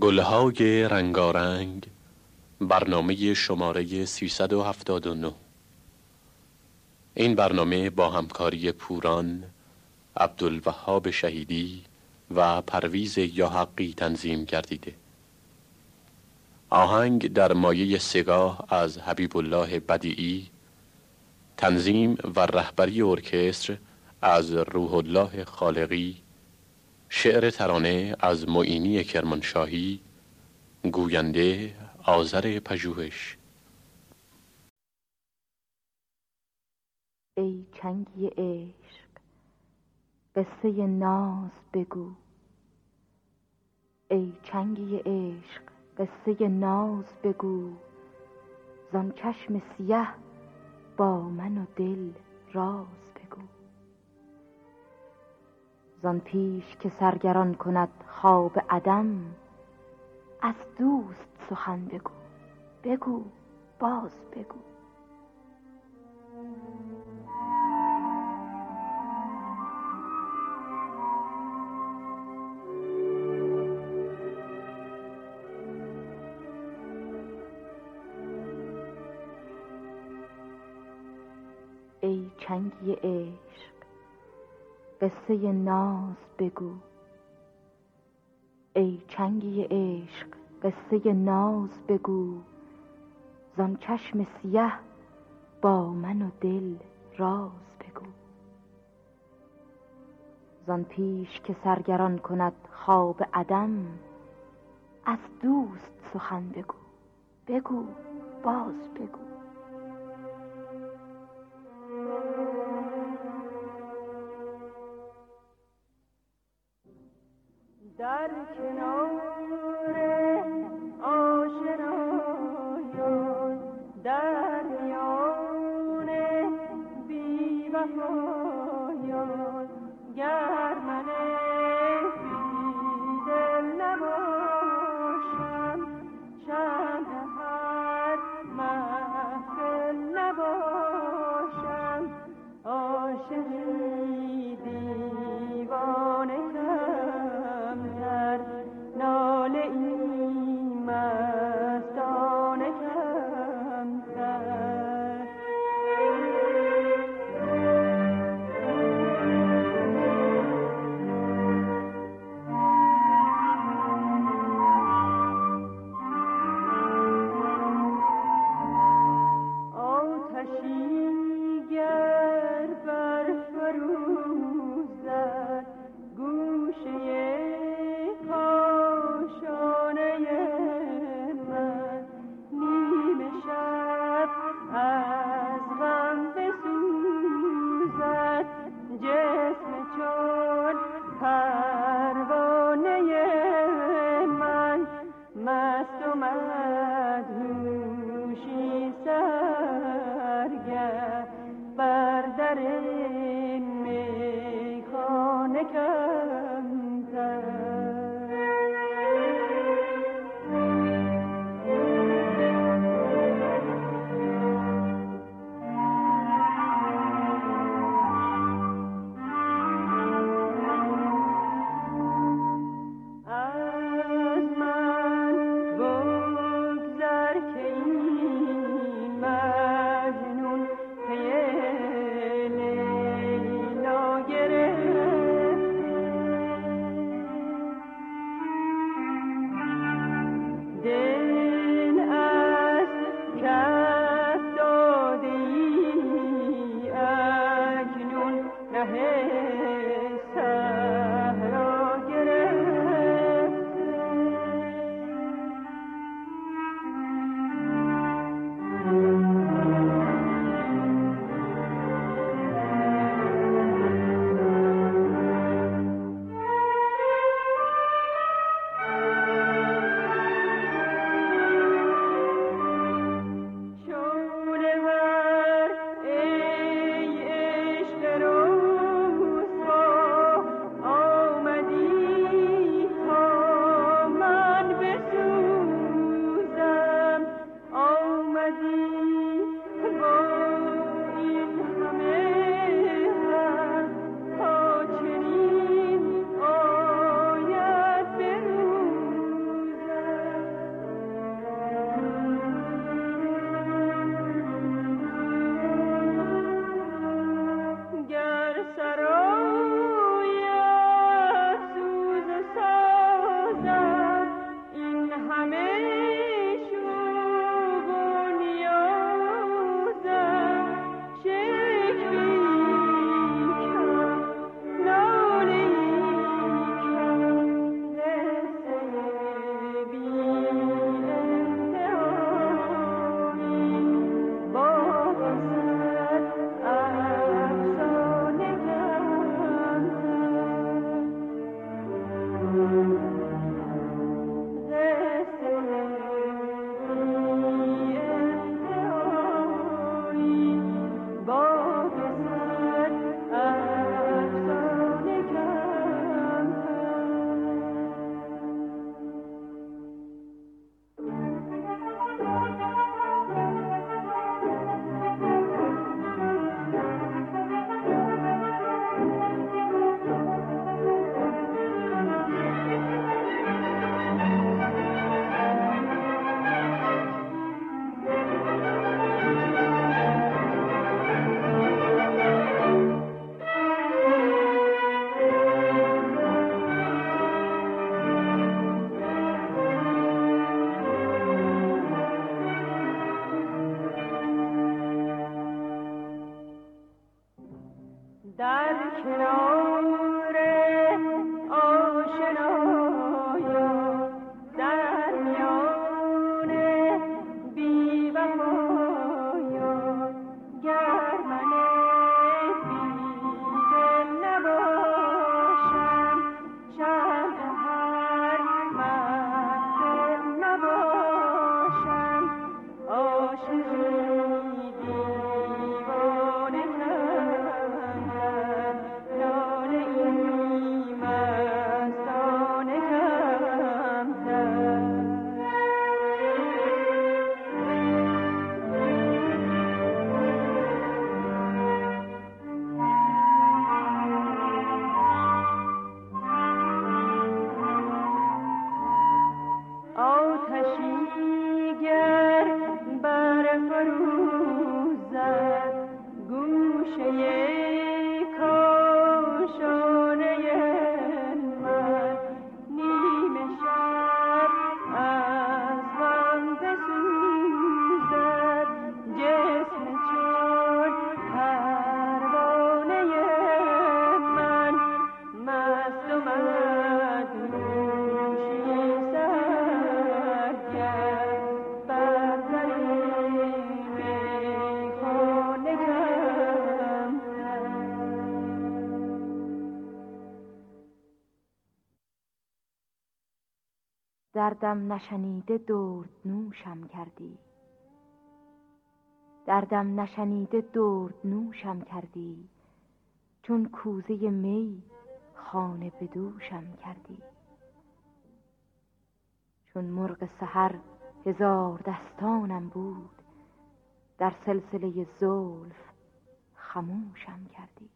گلهای رنگارنگ برنامه شماره 379 این برنامه با همکاری پوران عبدالوهاب شهیدی و پرویز یاحقی تنظیم گردیده. آهنگ در مایه سگاه از حبیب الله بدیعی تنظیم و رهبری ارکستر از روح الله خالقی شعر ترانه از معینی کرمانشاهی گوینده آذر پژوهش. ای چنگی عشق قصه ناز بگو. ای چنگی عشق قصه ناز بگو. زان چشم سیه با من و دل راز زان پیش که سرگران کند خواب عدم از دوست سخن بگو. بگو باز بگو. ای چنگی عشق قصه ناز بگو. ای چنگی عشق قصه ناز بگو. زان چشم سیه با من و دل راز بگو. زان پیش که سرگران کند خواب عدم از دوست سخن بگو. بگو باز بگو. در کنار snow. دردم نشنیده درد نوشم کردی. دردم نشنیده درد نوشم کردی. چون کوزه می خانه به دوشم کردی. چون مرغ سحر هزار دستانم بود در سلسله زلف خموشم کردی.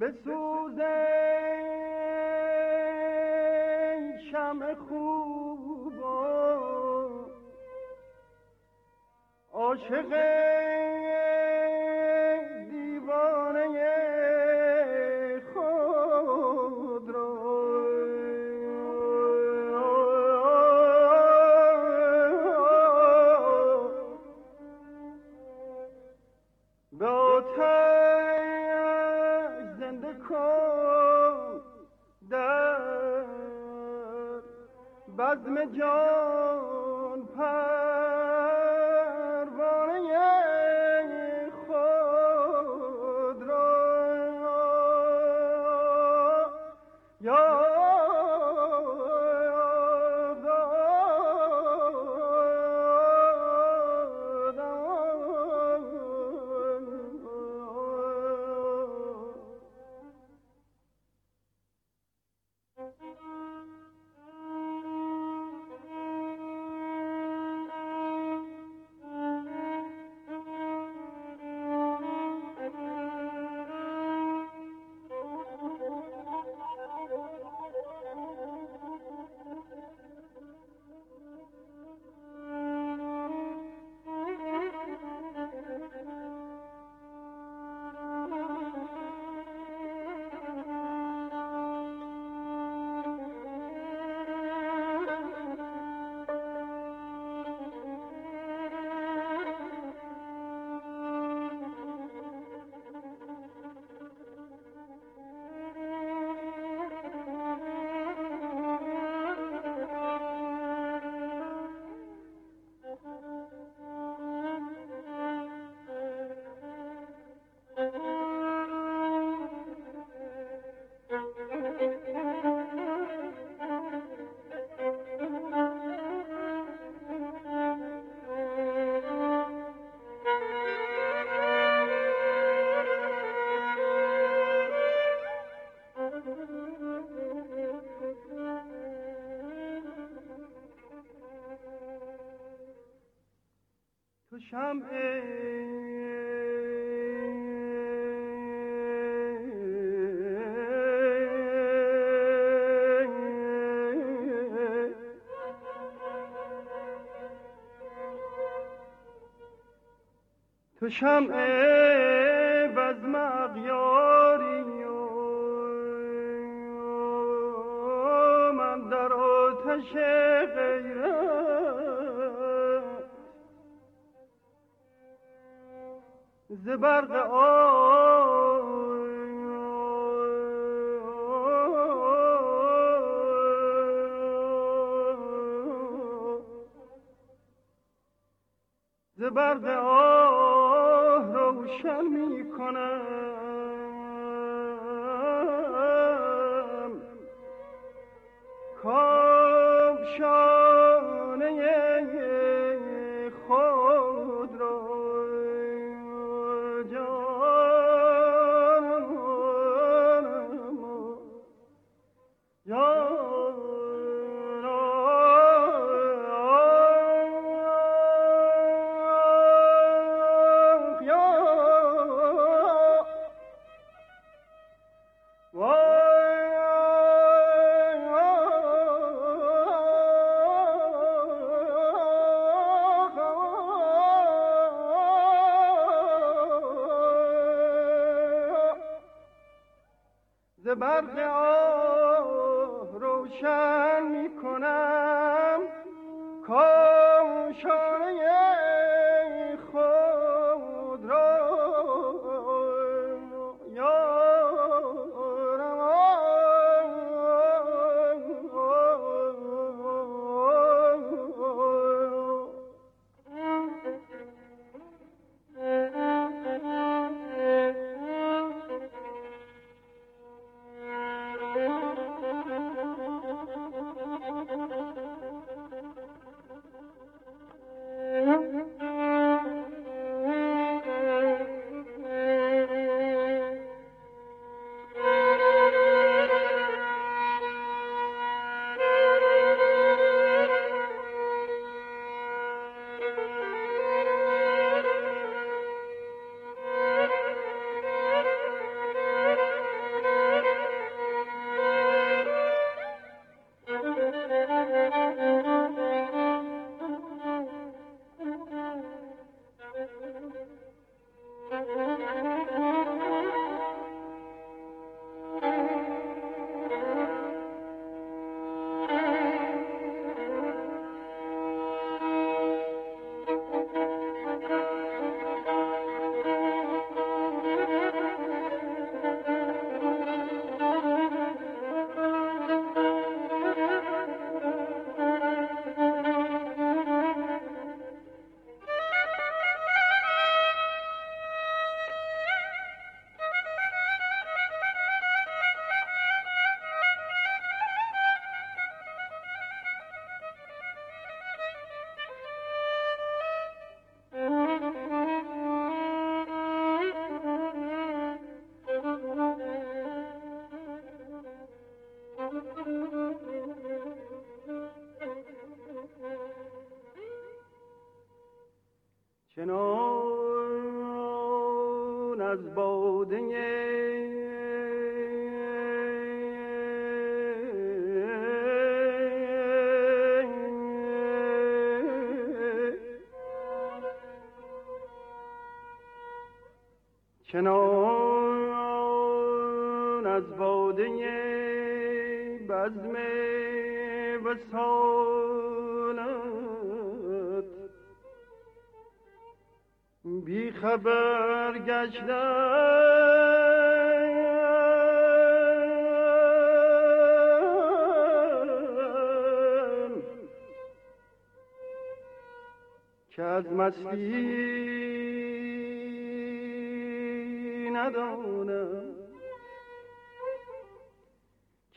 بسوزه شم خوب عاشق تو شمع بزم اغیاری من در آتش زبرق آی زبرق آه روشن می کنم برق چنان از باده بزم وسالت بی خبر گشتم که از مستی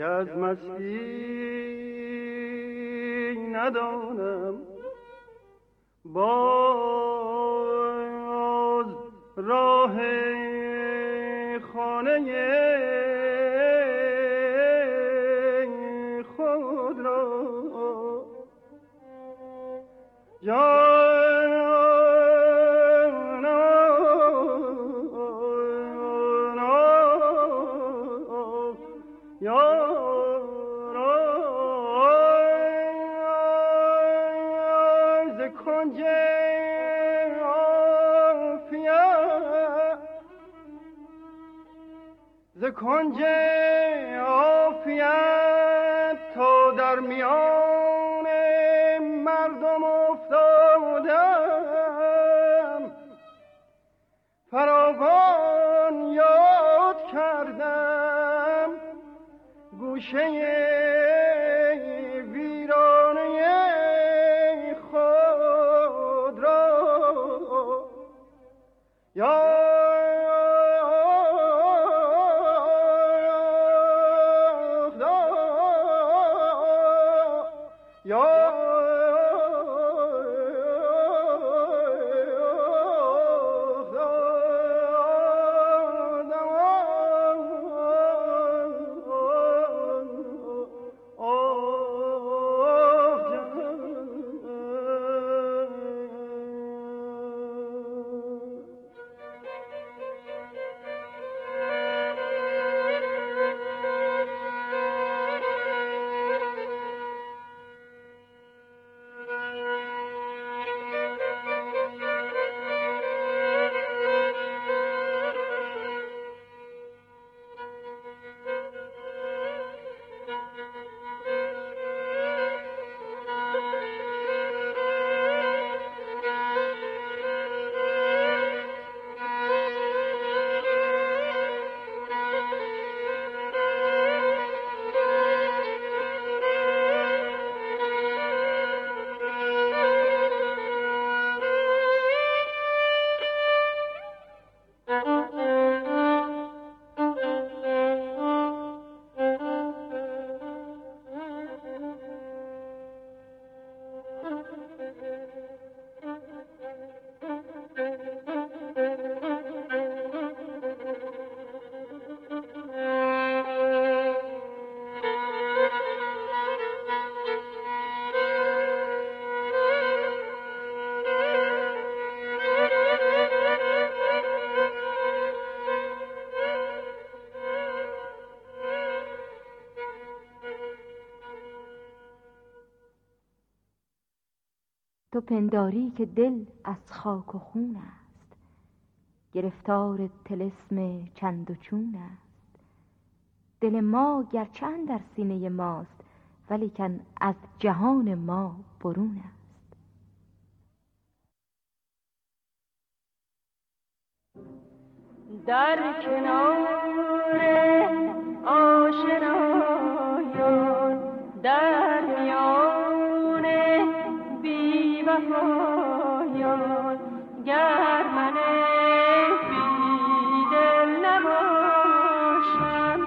که از مستی ندانم. باز راه خانه خود را. تو پنداری که دل از خاک و خون است. گرفتار تلسم چند و چون است. دل ما گرچند در سینه ماست ولیکن از جهان ما برون است. در کنار آشنایان در وفایان گر من بیدل نباشم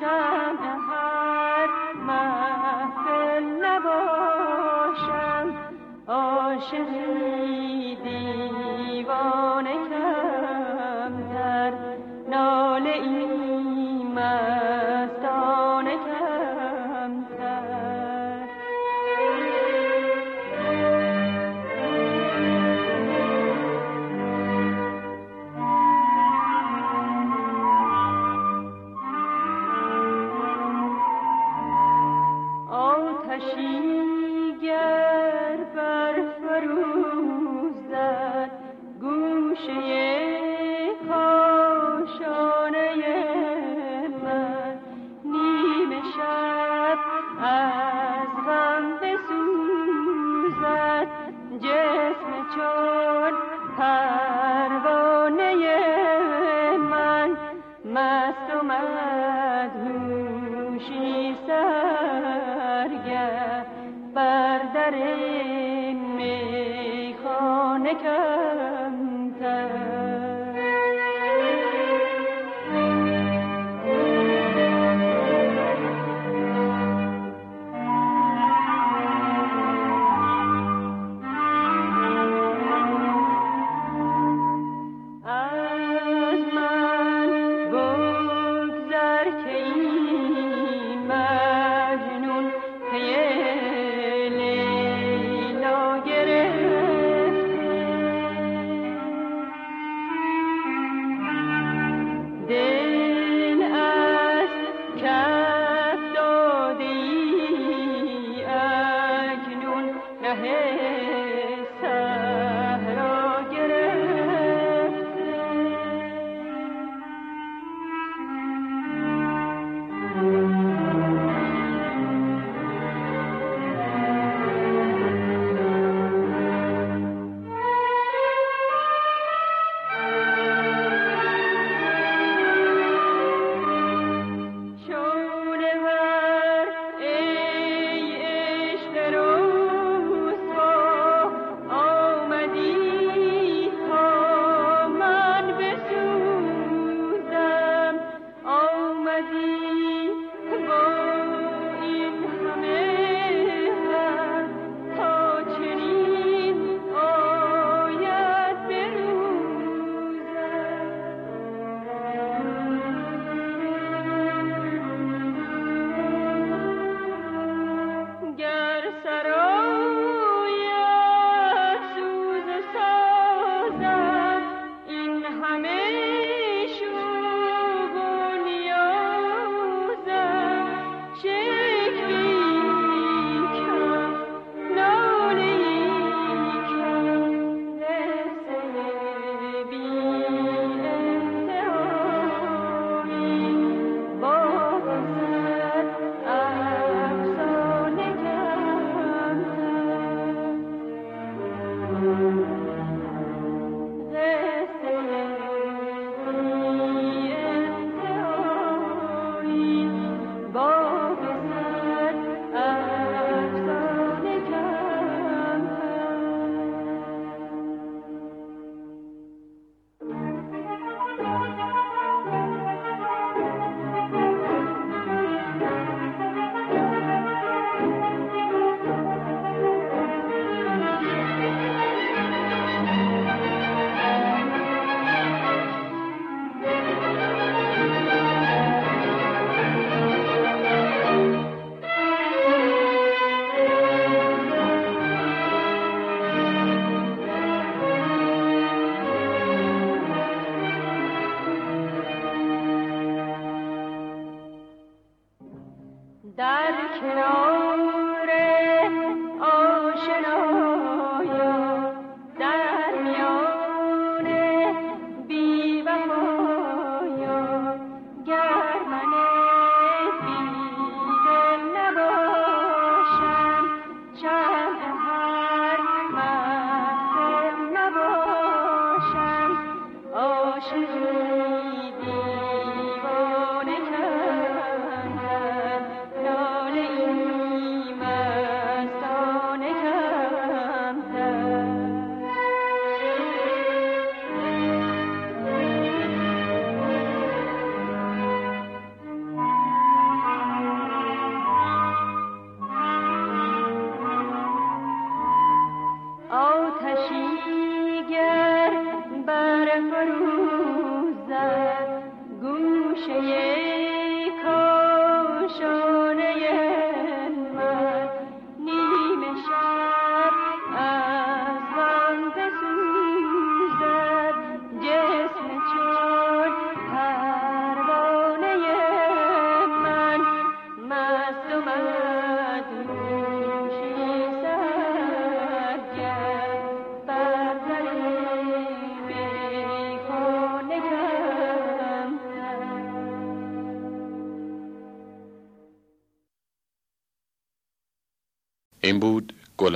شمع هر محفل نباشم عاشقی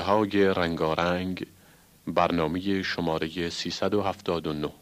گلهای رنگارنگ برنامه شماره 379